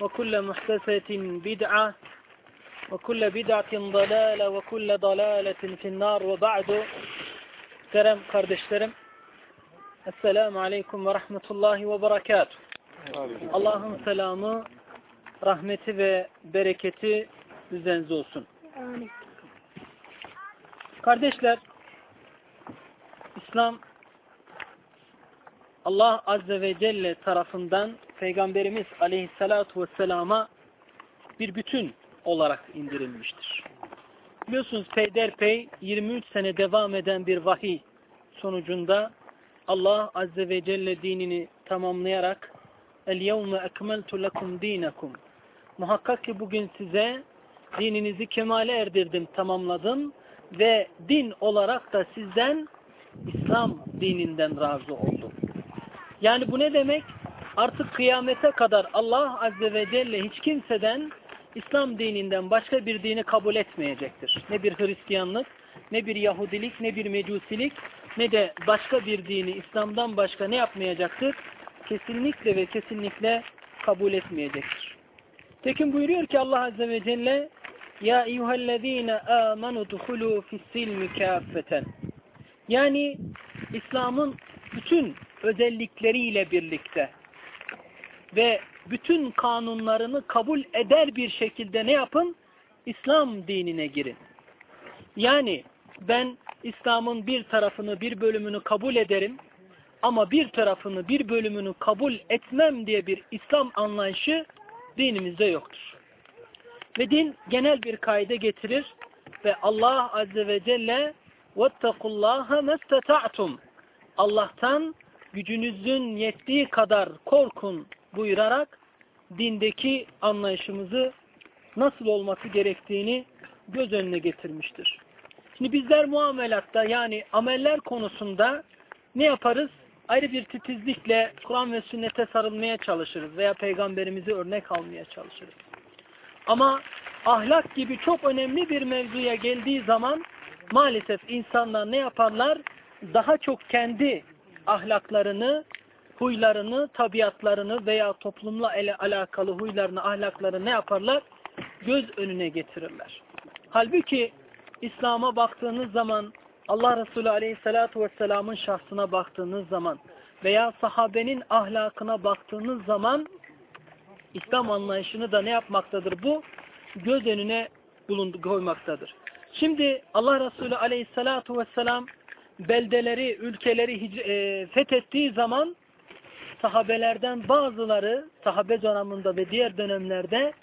وكل محدثة بدعة وكل بدعة ضلالة وكل ضلالة في النار وبعد Muhterem kardeşlerim Esselamu Aleyküm ve Rahmetullahi ve Berekatuhu Allah'ın selamı, rahmeti ve bereketi üzerinize olsun. Amin. Kardeşler, İslam Allah Azze ve Celle tarafından Peygamberimiz Aleyhisselatu Vesselam'a bir bütün olarak indirilmiştir. Biliyorsunuz peyderpey 23 sene devam eden bir vahiy sonucunda Allah Azze ve Celle dinini tamamlayarak El-yevme ekmeltu lekum dinakum Muhakkak ki bugün size dininizi kemale erdirdim, tamamladım ve din olarak da sizden İslam dininden razı oldum. Yani bu ne demek? Artık kıyamete kadar Allah Azze ve Celle hiç kimseden İslam dininden başka bir dini kabul etmeyecektir. Ne bir Hristiyanlık, ne bir Yahudilik, ne bir Mecusilik, ne de başka bir dini İslam'dan başka ne yapmayacaktır? Kesinlikle ve kesinlikle kabul etmeyecektir. Tekin buyuruyor ki Allah Azze ve Celle Ya eyyühellezine amenu duhulu fissilmi kâffeten Yani İslam'ın bütün özellikleriyle birlikte ve bütün kanunlarını kabul eder bir şekilde ne yapın? İslam dinine girin. Yani ben İslam'ın bir tarafını, bir bölümünü kabul ederim ama bir tarafını, bir bölümünü kabul etmem diye bir İslam anlayışı dinimizde yoktur. Ve din genel bir kaide getirir ve Allah Azze ve Celle وَاتَّقُوا اللّٰهَ مَسْتَتَعْتُمْ Allah'tan gücünüzün yettiği kadar korkun buyurarak dindeki anlayışımızı nasıl olması gerektiğini göz önüne getirmiştir. Şimdi bizler muamelatta yani ameller konusunda ne yaparız? Ayrı bir titizlikle Kur'an ve sünnete sarılmaya çalışırız veya peygamberimizi örnek almaya çalışırız. Ama ahlak gibi çok önemli bir mevzuya geldiği zaman maalesef insanlar ne yaparlar? Daha çok kendi ahlaklarını, huylarını, tabiatlarını veya toplumla ele alakalı huylarını, ahlaklarını ne yaparlar? Göz önüne getirirler. Halbuki İslam'a baktığınız zaman Allah Resulü Aleyhisselatü Vesselam'ın şahsına baktığınız zaman veya sahabenin ahlakına baktığınız zaman İslam anlayışını da ne yapmaktadır bu? Göz önüne bulundu, koymaktadır. Şimdi Allah Resulü Aleyhisselatü Vesselam beldeleri, ülkeleri e, fethettiği zaman sahabelerden bazıları sahabe döneminde ve diğer dönemlerde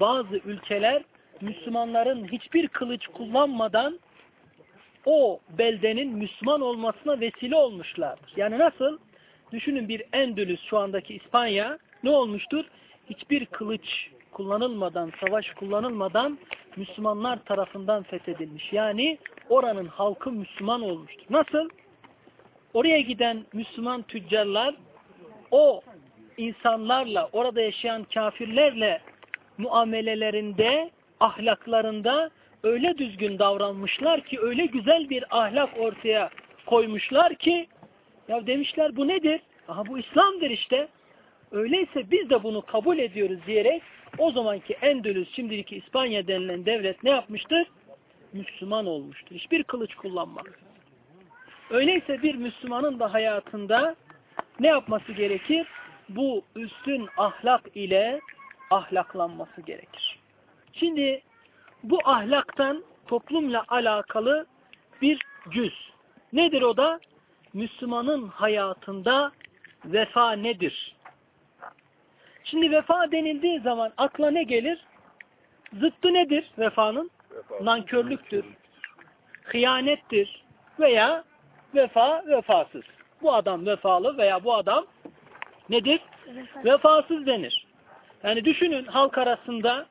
bazı ülkeler Müslümanların hiçbir kılıç kullanmadan o beldenin Müslüman olmasına vesile olmuşlardır. Yani nasıl? Düşünün bir Endülüs şu andaki İspanya ne olmuştur? Hiçbir kılıç kullanılmadan, savaş kullanılmadan Müslümanlar tarafından fethedilmiş. Yani oranın halkı Müslüman olmuştur. Nasıl? Oraya giden Müslüman tüccarlar o insanlarla, orada yaşayan kafirlerle muamelelerinde, ahlaklarında öyle düzgün davranmışlar ki öyle güzel bir ahlak ortaya koymuşlar ki ya demişler bu nedir? Aha bu İslam'dır işte. Öyleyse biz de bunu kabul ediyoruz diyerek o zamanki Endülüs şimdiki İspanya denilen devlet ne yapmıştır? Müslüman olmuştur. Hiçbir kılıç kullanmak. Öyleyse bir Müslümanın da hayatında ne yapması gerekir? Bu üstün ahlak ile ahlaklanması gerekir. Şimdi bu ahlaktan toplumla alakalı bir cüz. Nedir o da? Müslümanın hayatında vefa nedir? Şimdi vefa denildiği zaman akla ne gelir? Zıttı nedir vefanın? Vefa. Nankörlüktür, hıyanettir veya vefa vefasız. Bu adam vefalı veya bu adam nedir? Vefa. Vefasız denir. Yani düşünün halk arasında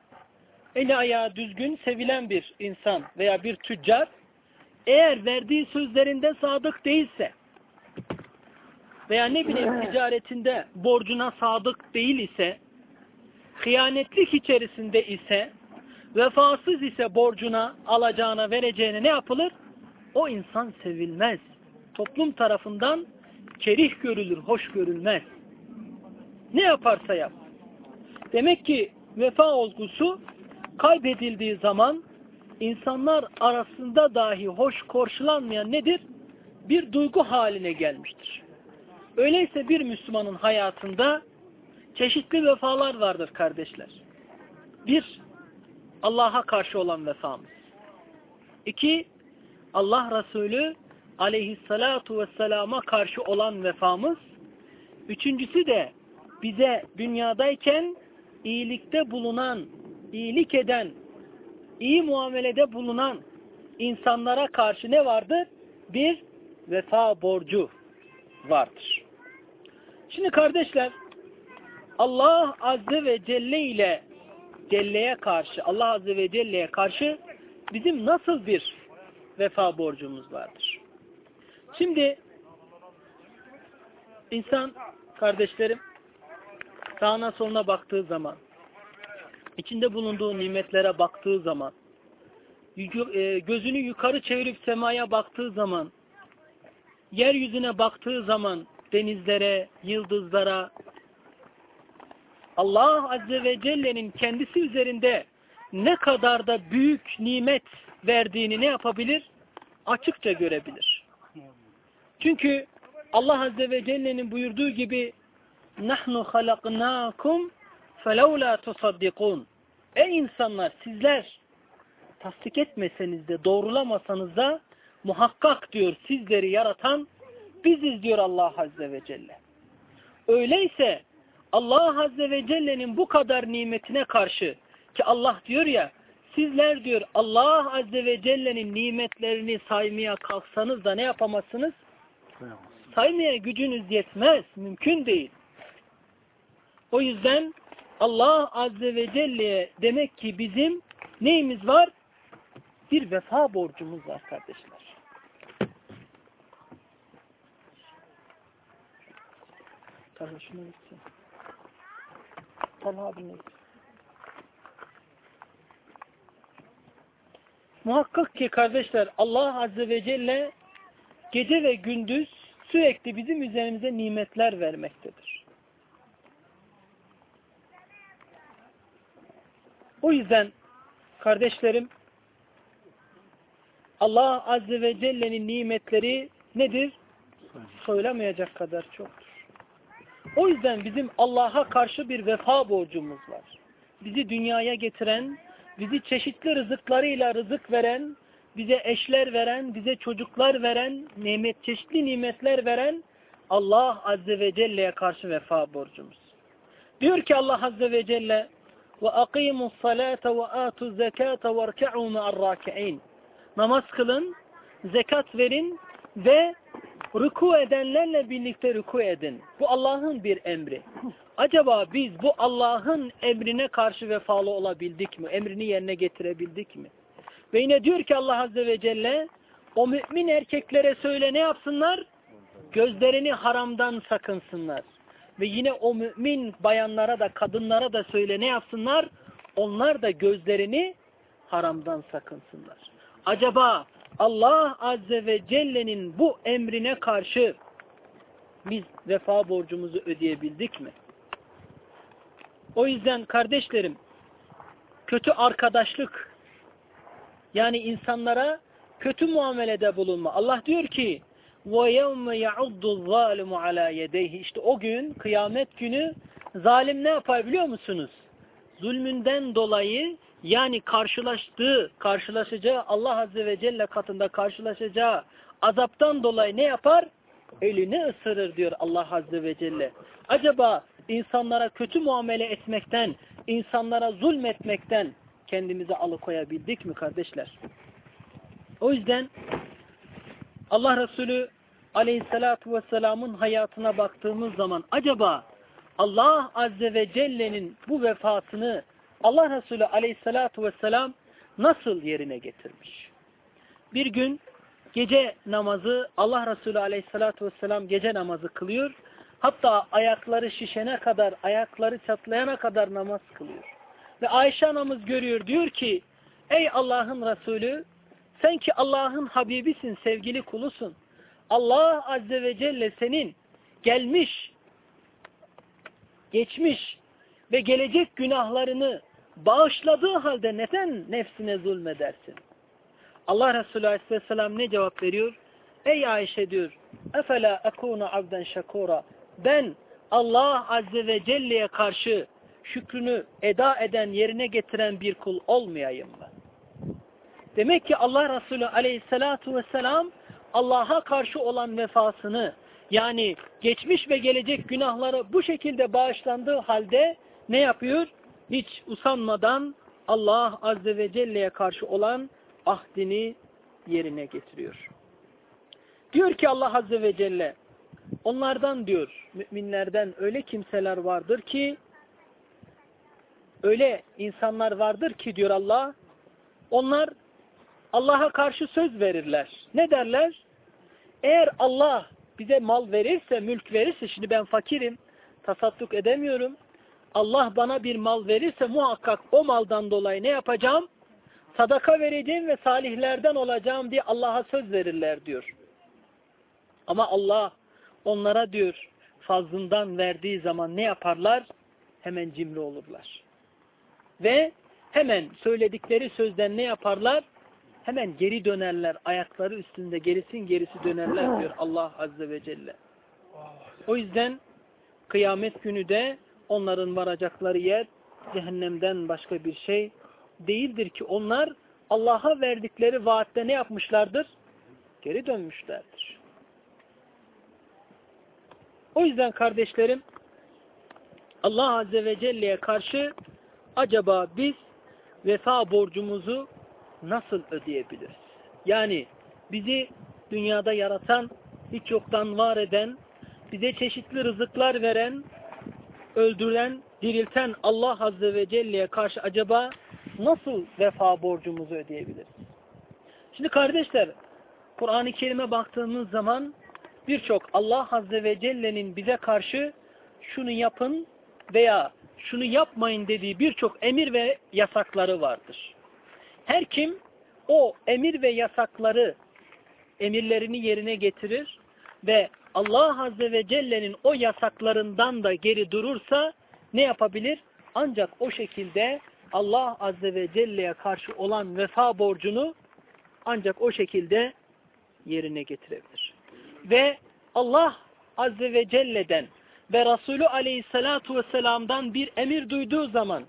eli ayağı düzgün, sevilen bir insan veya bir tüccar eğer verdiği sözlerinde sadık değilse veya ne bileyim ticaretinde borcuna sadık değil ise hıyanetlik içerisinde ise vefasız ise borcuna alacağına vereceğine ne yapılır? O insan sevilmez. Toplum tarafından kerih görülür, hoş görülmez. Ne yaparsa yap. Demek ki vefa olgusu kaybedildiği zaman insanlar arasında dahi hoş karşılanmayan nedir? Bir duygu haline gelmiştir. Öyleyse bir Müslümanın hayatında çeşitli vefalar vardır kardeşler. Bir, Allah'a karşı olan vefamız. İki, Allah Resulü aleyhissalatu vesselama karşı olan vefamız. Üçüncüsü de bize dünyadayken iyilikte bulunan, iyilik eden, iyi muamelede bulunan insanlara karşı ne vardır? Bir vefa borcu vardır. Şimdi kardeşler Allah Azze ve Celle ile Celle'ye karşı, Allah Azze ve Celle'ye karşı bizim nasıl bir vefa borcumuz vardır? Şimdi insan kardeşlerim sağına soluna baktığı zaman içinde bulunduğu nimetlere baktığı zaman e, gözünü yukarı çevirip semaya baktığı zaman yeryüzüne baktığı zaman denizlere, yıldızlara Allah Azze ve Celle'nin kendisi üzerinde ne kadar da büyük nimet verdiğini ne yapabilir? Açıkça görebilir. Çünkü Allah Azze ve Celle'nin buyurduğu gibi nahnu halaknakum felevla tusaddikun Ey insanlar sizler tasdik etmeseniz de doğrulamasanız da muhakkak diyor sizleri yaratan biziz diyor Allah Azze ve Celle. Öyleyse Allah Azze ve Celle'nin bu kadar nimetine karşı ki Allah diyor ya sizler diyor Allah Azze ve Celle'nin nimetlerini saymaya kalksanız da ne yapamazsınız? Saymaya gücünüz yetmez. Mümkün değil. O yüzden Allah Azze ve Celle'ye demek ki bizim neyimiz var? Bir vefa borcumuz var kardeşler. Talha şuna gitsin. Talha. Muhakkak ki kardeşler Allah Azze ve Celle gece ve gündüz sürekli bizim üzerimize nimetler vermektedir. O yüzden kardeşlerim Allah Azze ve Celle'nin nimetleri nedir? Söylemeyecek kadar çoktur. O yüzden bizim Allah'a karşı bir vefa borcumuz var. Bizi dünyaya getiren, bizi çeşitli rızıklarıyla rızık veren, bize eşler veren, bize çocuklar veren, nimet, çeşitli nimetler veren Allah Azze ve Celle'ye karşı vefa borcumuz. Diyor ki Allah Azze ve Celle salate ve atu zekate ve rka'u ma'ar Namaz kılın, zekat verin ve Ruku edenlerle birlikte ruku edin. Bu Allah'ın bir emri. Acaba biz bu Allah'ın emrine karşı vefalı olabildik mi? Emrini yerine getirebildik mi? Ve yine diyor ki Allah Azze ve Celle o mümin erkeklere söyle ne yapsınlar? Gözlerini haramdan sakınsınlar. Ve yine o mümin bayanlara da kadınlara da söyle ne yapsınlar? Onlar da gözlerini haramdan sakınsınlar. Acaba Allah Azze ve Celle'nin bu emrine karşı biz vefa borcumuzu ödeyebildik mi? O yüzden kardeşlerim kötü arkadaşlık yani insanlara kötü muamelede bulunma. Allah diyor ki وَيَوْمَ يَعُضُّ الظَّالِمُ عَلَى يَدَيْهِ İşte o gün, kıyamet günü zalim ne yapar biliyor musunuz? Zulmünden dolayı yani karşılaştığı, karşılaşacağı Allah Azze ve Celle katında karşılaşacağı azaptan dolayı ne yapar? Elini ısırır diyor Allah Azze ve Celle. Acaba insanlara kötü muamele etmekten, insanlara zulmetmekten kendimizi alıkoyabildik mi kardeşler? O yüzden Allah Resulü aleyhissalatu vesselamın hayatına baktığımız zaman acaba Allah Azze ve Celle'nin bu vefatını Allah Resulü aleyhissalatu vesselam nasıl yerine getirmiş? Bir gün gece namazı Allah Resulü aleyhissalatu vesselam gece namazı kılıyor. Hatta ayakları şişene kadar, ayakları çatlayana kadar namaz kılıyor. Ve Ayşe anamız görüyor diyor ki ey Allah'ın Resulü sen ki Allah'ın Habibisin, sevgili kulusun. Allah Azze ve Celle senin gelmiş, geçmiş ve gelecek günahlarını bağışladığı halde neden nefsine zulmedersin? Allah Resulü Aleyhisselam ne cevap veriyor? Ey Ayşe diyor, Efela ekuna abden şakura. Ben Allah Azze ve Celle'ye karşı şükrünü eda eden, yerine getiren bir kul olmayayım mı? Demek ki Allah Resulü aleyhissalatu vesselam Allah'a karşı olan vefasını yani geçmiş ve gelecek günahları bu şekilde bağışlandığı halde ne yapıyor? Hiç usanmadan Allah Azze ve Celle'ye karşı olan ahdini yerine getiriyor. Diyor ki Allah Azze ve Celle onlardan diyor müminlerden öyle kimseler vardır ki öyle insanlar vardır ki diyor Allah onlar Allah'a karşı söz verirler. Ne derler? Eğer Allah bize mal verirse, mülk verirse, şimdi ben fakirim, tasadduk edemiyorum. Allah bana bir mal verirse muhakkak o maldan dolayı ne yapacağım? Sadaka vereceğim ve salihlerden olacağım diye Allah'a söz verirler diyor. Ama Allah onlara diyor fazlından verdiği zaman ne yaparlar? Hemen cimri olurlar. Ve hemen söyledikleri sözden ne yaparlar? hemen geri dönerler. Ayakları üstünde gerisin gerisi dönerler diyor Allah Azze ve Celle. O yüzden kıyamet günü de onların varacakları yer cehennemden başka bir şey değildir ki onlar Allah'a verdikleri vaatte ne yapmışlardır? Geri dönmüşlerdir. O yüzden kardeşlerim Allah Azze ve Celle'ye karşı acaba biz vefa borcumuzu nasıl ödeyebiliriz? Yani bizi dünyada yaratan, hiç yoktan var eden, bize çeşitli rızıklar veren, öldüren, dirilten Allah Azze ve Celle'ye karşı acaba nasıl vefa borcumuzu ödeyebiliriz? Şimdi kardeşler, Kur'an-ı Kerim'e baktığımız zaman birçok Allah Azze ve Celle'nin bize karşı şunu yapın veya şunu yapmayın dediği birçok emir ve yasakları vardır. Her kim o emir ve yasakları emirlerini yerine getirir ve Allah Azze ve Celle'nin o yasaklarından da geri durursa ne yapabilir? Ancak o şekilde Allah Azze ve Celle'ye karşı olan vefa borcunu ancak o şekilde yerine getirebilir. Ve Allah Azze ve Celle'den ve Resulü Aleyhisselatu Vesselam'dan bir emir duyduğu zaman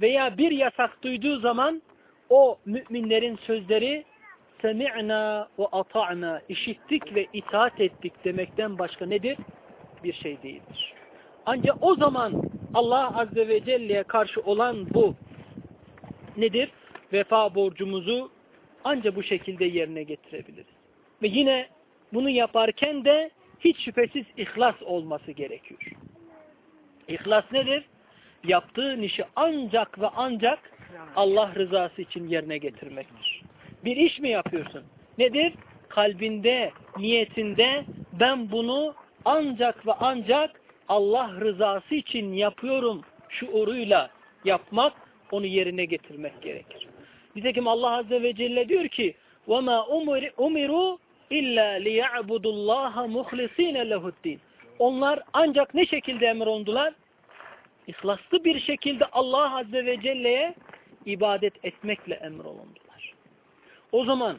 veya bir yasak duyduğu zaman o müminlerin sözleri semi'na ve ata'na işittik ve itaat ettik demekten başka nedir? Bir şey değildir. Ancak o zaman Allah Azze ve Celle'ye karşı olan bu nedir? Vefa borcumuzu ancak bu şekilde yerine getirebiliriz. Ve yine bunu yaparken de hiç şüphesiz ihlas olması gerekiyor. İhlas nedir? Yaptığın işi ancak ve ancak Allah rızası için yerine getirmektir. Bir iş mi yapıyorsun? Nedir? Kalbinde, niyetinde ben bunu ancak ve ancak Allah rızası için yapıyorum şuuruyla yapmak, onu yerine getirmek gerekir. Nitekim Allah Azze ve Celle diyor ki وَمَا اُمِرُوا اِلَّا لِيَعْبُدُ اللّٰهَ مُخْلِص۪ينَ لَهُ الدِّينَ Onlar ancak ne şekilde emrolundular? İhlaslı bir şekilde Allah Azze ve Celle'ye ibadet etmekle emrolundular. O zaman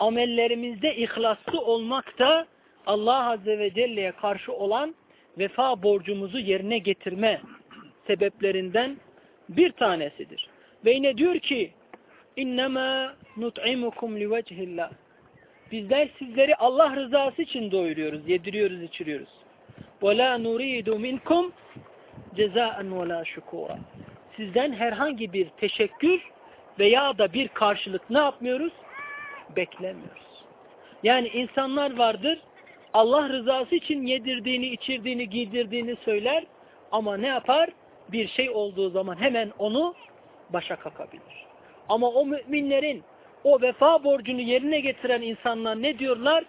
amellerimizde ihlaslı olmak da Allah Azze ve Celle'ye karşı olan vefa borcumuzu yerine getirme sebeplerinden bir tanesidir. Ve yine diyor ki İnnemâ nut'imukum livecihillah Bizler sizleri Allah rızası için doyuruyoruz, yediriyoruz, içiriyoruz. وَلَا نُرِيدُ مِنْكُمْ cezaen وَلَا شُكُورًا Sizden herhangi bir teşekkür veya da bir karşılık ne yapmıyoruz? Beklemiyoruz. Yani insanlar vardır, Allah rızası için yedirdiğini, içirdiğini, giydirdiğini söyler ama ne yapar? Bir şey olduğu zaman hemen onu başa kakabilir. Ama o müminlerin o vefa borcunu yerine getiren insanlar ne diyorlar?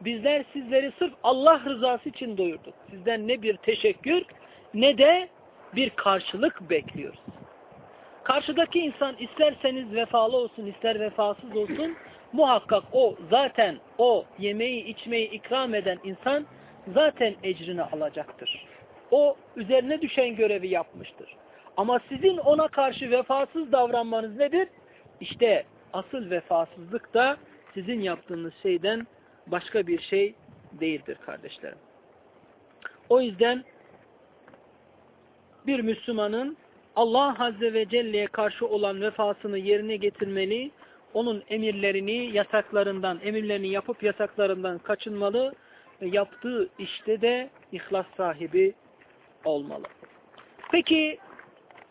Bizler sizleri sırf Allah rızası için doyurduk. Sizden ne bir teşekkür ne de bir karşılık bekliyoruz. Karşıdaki insan isterseniz vefalı olsun ister vefasız olsun muhakkak o zaten o yemeği içmeyi ikram eden insan zaten ecrini alacaktır. O üzerine düşen görevi yapmıştır. Ama sizin ona karşı vefasız davranmanız nedir? İşte asıl vefasızlık da sizin yaptığınız şeyden başka bir şey değildir kardeşlerim. O yüzden bir Müslümanın Allah Azze ve Celle'ye karşı olan vefasını yerine getirmeli, onun emirlerini, yasaklarından, emirlerini yapıp yasaklarından kaçınmalı ve yaptığı işte de ihlas sahibi olmalı. Peki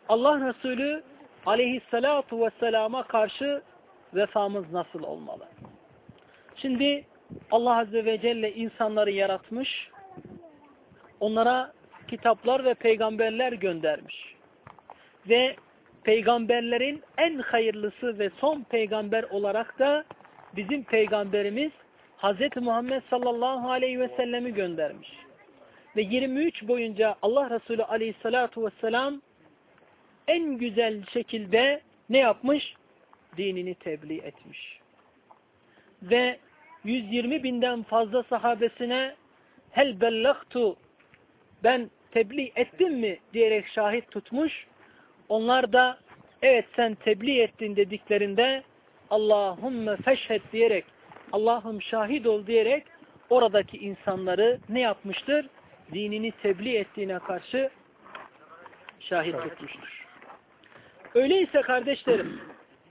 Allah Resulü aleyhissalatu vesselama karşı vefamız nasıl olmalı? Şimdi Allah Azze ve Celle insanları yaratmış, onlara kitaplar ve peygamberler göndermiş. Ve peygamberlerin en hayırlısı ve son peygamber olarak da bizim peygamberimiz Hz. Muhammed sallallahu aleyhi ve sellemi göndermiş. Ve 23 boyunca Allah Resulü aleyhissalatu vesselam en güzel şekilde ne yapmış? Dinini tebliğ etmiş. Ve 120 binden fazla sahabesine hel bellaktu ben tebliğ ettim mi diyerek şahit tutmuş. Onlar da evet sen tebliğ ettin dediklerinde Allahümme feşhed diyerek Allah'ım şahit ol diyerek oradaki insanları ne yapmıştır? Dinini tebliğ ettiğine karşı şahit tutmuştur. Öyleyse kardeşlerim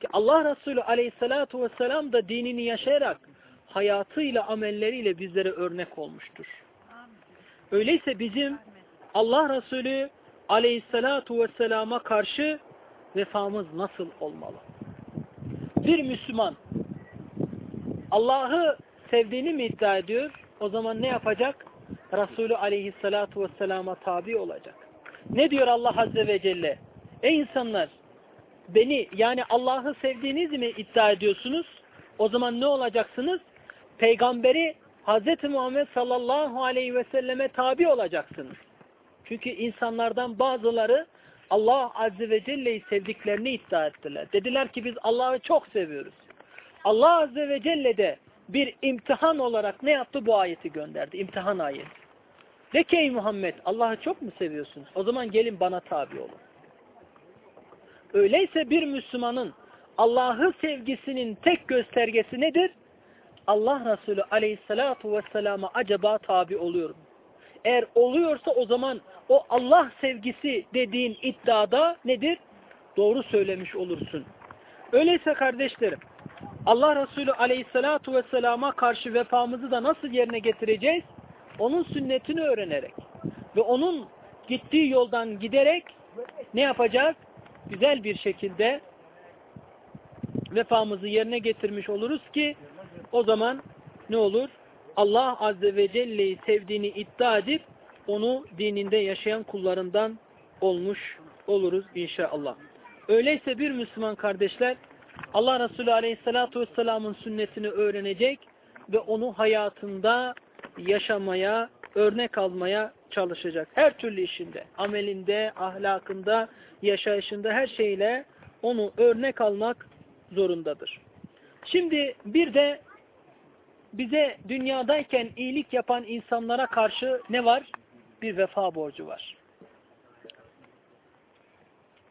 ki Allah Resulü aleyhissalatu vesselam da dinini yaşayarak hayatıyla, amelleriyle bizlere örnek olmuştur. Öyleyse bizim Allah Resulü aleyhissalatu vesselama karşı vefamız nasıl olmalı? Bir Müslüman Allah'ı sevdiğini mi iddia ediyor? O zaman ne yapacak? Resulü aleyhissalatu vesselama tabi olacak. Ne diyor Allah Azze ve Celle? Ey insanlar! Beni yani Allah'ı sevdiğinizi mi iddia ediyorsunuz? O zaman ne olacaksınız? Peygamberi Hz. Muhammed sallallahu aleyhi ve selleme tabi olacaksınız. Çünkü insanlardan bazıları Allah azze ve celle'yi sevdiklerini iddia ettiler. Dediler ki biz Allah'ı çok seviyoruz. Allah azze ve celle de bir imtihan olarak ne yaptı? Bu ayeti gönderdi. İmtihan ayeti. De ki ey Muhammed Allah'ı çok mu seviyorsunuz? O zaman gelin bana tabi olun. Öyleyse bir Müslümanın Allah'ı sevgisinin tek göstergesi nedir? Allah Resulü aleyhissalatu vesselama acaba tabi oluyor mu? Eğer oluyorsa o zaman o Allah sevgisi dediğin iddiada nedir? Doğru söylemiş olursun. Öyleyse kardeşlerim Allah Resulü aleyhissalatu vesselama karşı vefamızı da nasıl yerine getireceğiz? Onun sünnetini öğrenerek ve onun gittiği yoldan giderek ne yapacağız? Güzel bir şekilde vefamızı yerine getirmiş oluruz ki o zaman ne olur? Allah Azze ve Celle'yi sevdiğini iddia edip onu dininde yaşayan kullarından olmuş oluruz inşallah. Öyleyse bir Müslüman kardeşler Allah Resulü Aleyhisselatü Vesselam'ın sünnetini öğrenecek ve onu hayatında yaşamaya, örnek almaya çalışacak. Her türlü işinde, amelinde, ahlakında, yaşayışında her şeyle onu örnek almak zorundadır. Şimdi bir de bize dünyadayken iyilik yapan insanlara karşı ne var? Bir vefa borcu var.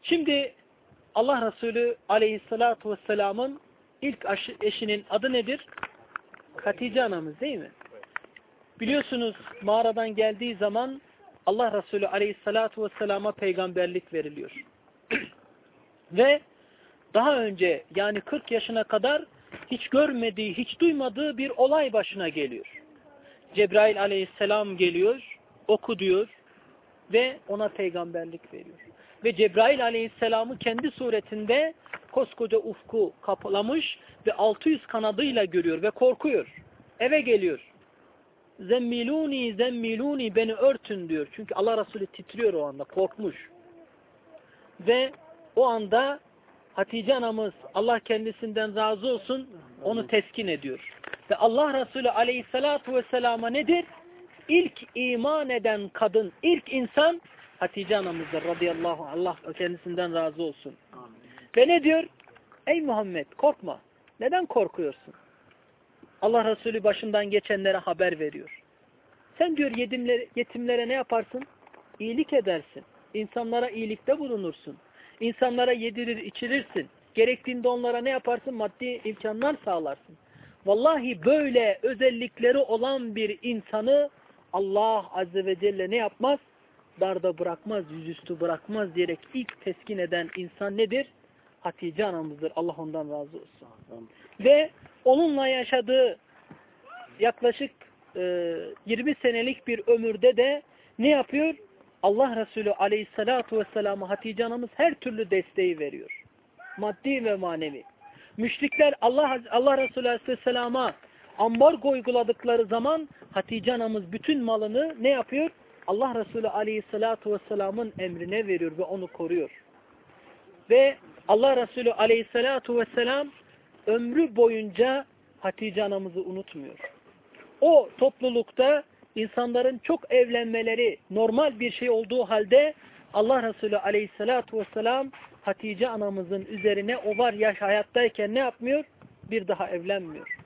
Şimdi Allah Resulü aleyhissalatu vesselamın ilk eşinin adı nedir? Hatice anamız değil mi? Biliyorsunuz mağaradan geldiği zaman Allah Resulü aleyhissalatu vesselama peygamberlik veriliyor. Ve daha önce yani 40 yaşına kadar hiç görmediği, hiç duymadığı bir olay başına geliyor. Cebrail aleyhisselam geliyor, oku diyor ve ona peygamberlik veriyor. Ve Cebrail aleyhisselamı kendi suretinde koskoca ufku kaplamış ve 600 kanadıyla görüyor ve korkuyor. Eve geliyor. Zemmiluni zemmiluni beni örtün diyor. Çünkü Allah Resulü titriyor o anda korkmuş. Ve o anda Hatice anamız Allah kendisinden razı olsun onu teskin ediyor. Ve Allah Resulü aleyhissalatu vesselama nedir? İlk iman eden kadın, ilk insan Hatice anamızdır radıyallahu anh. Allah kendisinden razı olsun. Amin. Ve ne diyor? Ey Muhammed korkma. Neden korkuyorsun? Allah Resulü başından geçenlere haber veriyor. Sen diyor yetimlere, yetimlere ne yaparsın? İyilik edersin. İnsanlara iyilikte bulunursun. İnsanlara yedirir, içirirsin. Gerektiğinde onlara ne yaparsın? Maddi imkanlar sağlarsın. Vallahi böyle özellikleri olan bir insanı Allah Azze ve Celle ne yapmaz? Darda bırakmaz, yüzüstü bırakmaz diyerek ilk teskin eden insan nedir? Hatice anamızdır. Allah ondan razı olsun. Ve onunla yaşadığı yaklaşık e, 20 senelik bir ömürde de ne yapıyor? Allah Resulü aleyhissalatu vesselam'a Hatice anamız her türlü desteği veriyor. Maddi ve manevi. Müşrikler Allah, Allah Resulü aleyhisselama ambargo uyguladıkları zaman Hatice anamız bütün malını ne yapıyor? Allah Resulü aleyhissalatu vesselamın emrine veriyor ve onu koruyor. Ve Allah Resulü aleyhissalatu vesselam ömrü boyunca Hatice anamızı unutmuyor. O toplulukta insanların çok evlenmeleri normal bir şey olduğu halde Allah Resulü aleyhissalatu vesselam Hatice anamızın üzerine o var yaş hayattayken ne yapmıyor? Bir daha evlenmiyor.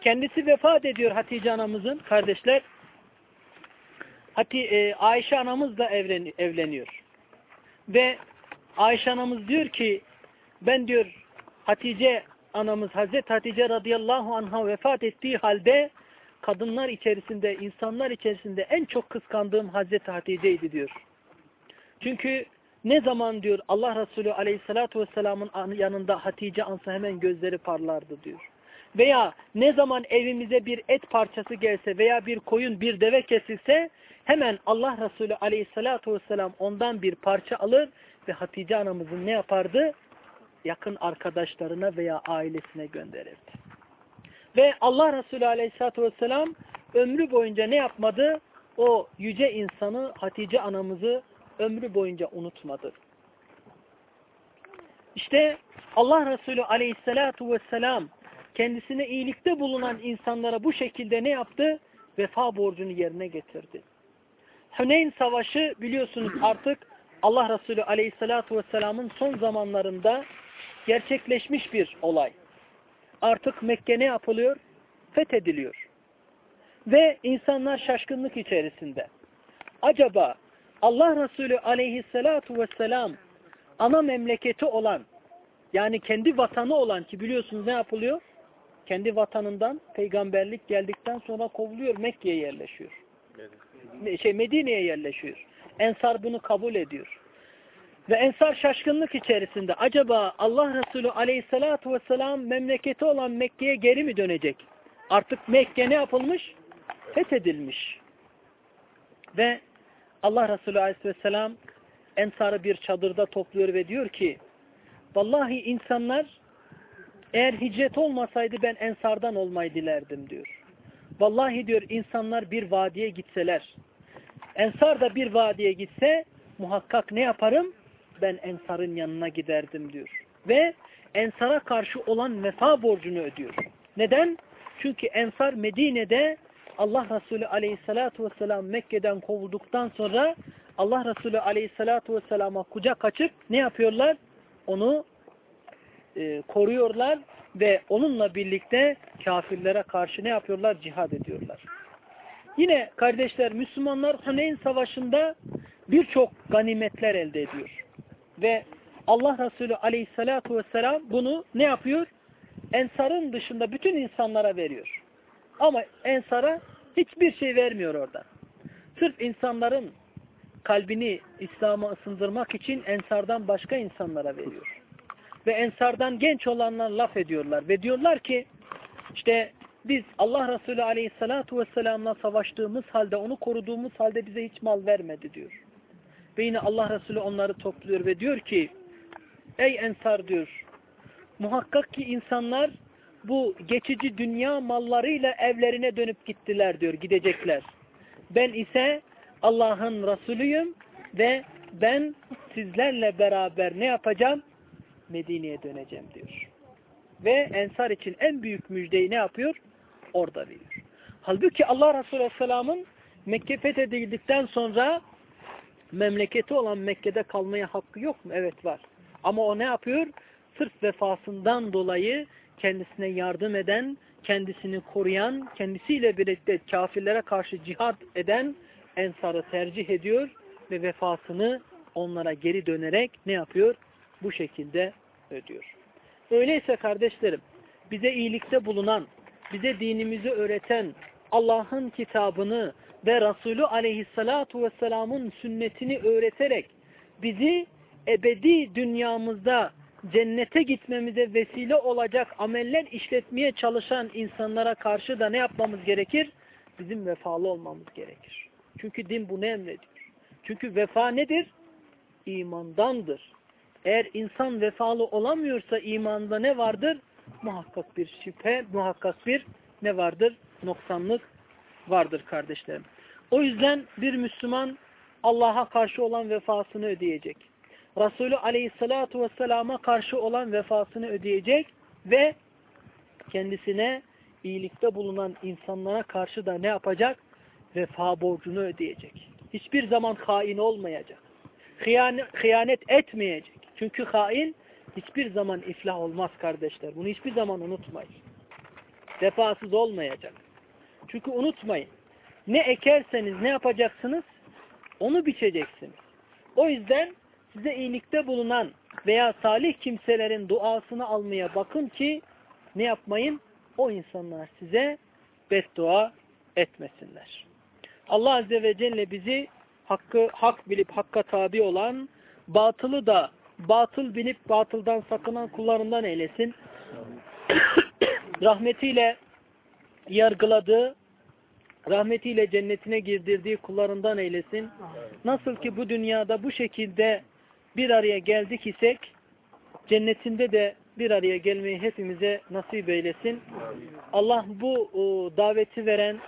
Kendisi vefat ediyor Hatice anamızın kardeşler. Hati, e, Ayşe anamız da evlen, evleniyor. Ve Ayşe anamız diyor ki ben diyor Hatice anamız Hazreti Hatice radıyallahu anh'a vefat ettiği halde kadınlar içerisinde, insanlar içerisinde en çok kıskandığım Hazreti Hatice'ydi diyor. Çünkü ne zaman diyor Allah Resulü aleyhissalatu vesselamın yanında Hatice ansa hemen gözleri parlardı diyor. Veya ne zaman evimize bir et parçası gelse veya bir koyun bir deve kesilse hemen Allah Resulü aleyhissalatu vesselam ondan bir parça alır ve Hatice anamızın ne yapardı? Yakın arkadaşlarına veya ailesine gönderirdi. Ve Allah Resulü aleyhissalatu vesselam ömrü boyunca ne yapmadı? O yüce insanı Hatice anamızı ömrü boyunca unutmadı. İşte Allah Resulü aleyhissalatu vesselam kendisine iyilikte bulunan insanlara bu şekilde ne yaptı? Vefa borcunu yerine getirdi. Hüneyn Savaşı biliyorsunuz artık Allah Resulü Aleyhisselatü Vesselam'ın son zamanlarında gerçekleşmiş bir olay. Artık Mekke ne yapılıyor? Fethediliyor. Ve insanlar şaşkınlık içerisinde. Acaba Allah Resulü Aleyhisselatü Vesselam ana memleketi olan yani kendi vatanı olan ki biliyorsunuz ne yapılıyor? Kendi vatanından peygamberlik geldikten sonra kovuluyor Mekke'ye yerleşiyor. Şey Medine'ye yerleşiyor. Ensar bunu kabul ediyor. Ve Ensar şaşkınlık içerisinde acaba Allah Resulü aleyhissalatu vesselam memleketi olan Mekke'ye geri mi dönecek? Artık Mekke ne yapılmış? Fethedilmiş. Ve Allah Resulü aleyhisselam Ensar'ı bir çadırda topluyor ve diyor ki Vallahi insanlar eğer hicret olmasaydı ben Ensar'dan olmayı dilerdim diyor. Vallahi diyor insanlar bir vadiye gitseler Ensar da bir vadiye gitse muhakkak ne yaparım? Ben Ensar'ın yanına giderdim diyor. Ve Ensar'a karşı olan vefa borcunu ödüyor. Neden? Çünkü Ensar Medine'de Allah Resulü aleyhissalatu vesselam Mekke'den kovulduktan sonra Allah Resulü aleyhissalatu vesselama kucak açıp ne yapıyorlar? Onu e, koruyorlar ve onunla birlikte kafirlere karşı ne yapıyorlar? Cihad ediyorlar. Yine kardeşler Müslümanlar Huneyn Savaşı'nda birçok ganimetler elde ediyor. Ve Allah Resulü Aleyhisselatü Vesselam bunu ne yapıyor? Ensarın dışında bütün insanlara veriyor. Ama Ensar'a hiçbir şey vermiyor orada. Sırf insanların kalbini İslam'a ısındırmak için Ensar'dan başka insanlara veriyor. Ve Ensar'dan genç olanlar laf ediyorlar. Ve diyorlar ki işte biz Allah Resulü Aleyhisselatü Vesselam'la savaştığımız halde, onu koruduğumuz halde bize hiç mal vermedi diyor. Ve Allah Resulü onları topluyor ve diyor ki Ey Ensar diyor muhakkak ki insanlar bu geçici dünya mallarıyla evlerine dönüp gittiler diyor, gidecekler. Ben ise Allah'ın Resulüyüm ve ben sizlerle beraber ne yapacağım? Medine'ye döneceğim diyor. Ve Ensar için en büyük müjdeyi ne yapıyor? Orada veriyor. Halbuki Allah Resulü Aleyhisselam'ın Mekke fethedildikten sonra memleketi olan Mekke'de kalmaya hakkı yok mu? Evet var. Ama o ne yapıyor? Sırf vefasından dolayı kendisine yardım eden, kendisini koruyan, kendisiyle birlikte kafirlere karşı cihad eden Ensar'ı tercih ediyor ve vefasını onlara geri dönerek ne yapıyor? Bu şekilde ödüyor. Öyleyse kardeşlerim, bize iyilikte bulunan, bize dinimizi öğreten Allah'ın kitabını ve Resulü aleyhissalatu vesselamın sünnetini öğreterek bizi ebedi dünyamızda cennete gitmemize vesile olacak ameller işletmeye çalışan insanlara karşı da ne yapmamız gerekir? Bizim vefalı olmamız gerekir. Çünkü din bunu emrediyor. Çünkü vefa nedir? İmandandır. Eğer insan vefalı olamıyorsa imanda ne vardır? Muhakkak bir şüphe, muhakkak bir ne vardır? Noksanlık vardır kardeşlerim. O yüzden bir Müslüman Allah'a karşı olan vefasını ödeyecek. Resulü Aleyhisselatü Vesselam'a karşı olan vefasını ödeyecek ve kendisine iyilikte bulunan insanlara karşı da ne yapacak? Vefa borcunu ödeyecek. Hiçbir zaman hain olmayacak. Hıyanet etmeyecek. Çünkü hain hiçbir zaman iflah olmaz kardeşler. Bunu hiçbir zaman unutmayın. Vefasız olmayacak. Çünkü unutmayın. Ne ekerseniz ne yapacaksınız? Onu biçeceksiniz. O yüzden size iyilikte bulunan veya salih kimselerin duasını almaya bakın ki ne yapmayın? O insanlar size beddua etmesinler. Allah Azze ve Celle bizi hakkı hak bilip hakka tabi olan, batılı da batıl bilip batıldan sakınan kullarından eylesin. Rahmetiyle yargıladığı, rahmetiyle cennetine girdirdiği kullarından eylesin. Nasıl ki bu dünyada bu şekilde bir araya geldik isek, cennetinde de bir araya gelmeyi hepimize nasip eylesin. Allah bu o, daveti veren,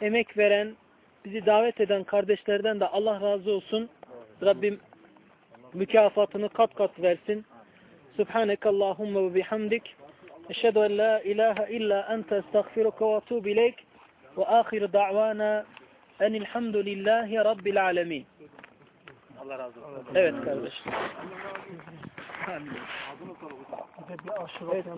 emek veren, bizi davet eden kardeşlerden de Allah razı olsun. Rabbim mükafatını kat kat versin. Subhaneke Allahumma ve bihamdik. Eşhedü en la ilahe illa ente estağfiruka ve etûbü ileyk. Ve ahir da'vana enilhamdülillahi rabbil alemin. Allah razı olsun. Evet kardeşim. Evet,